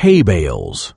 hay bales.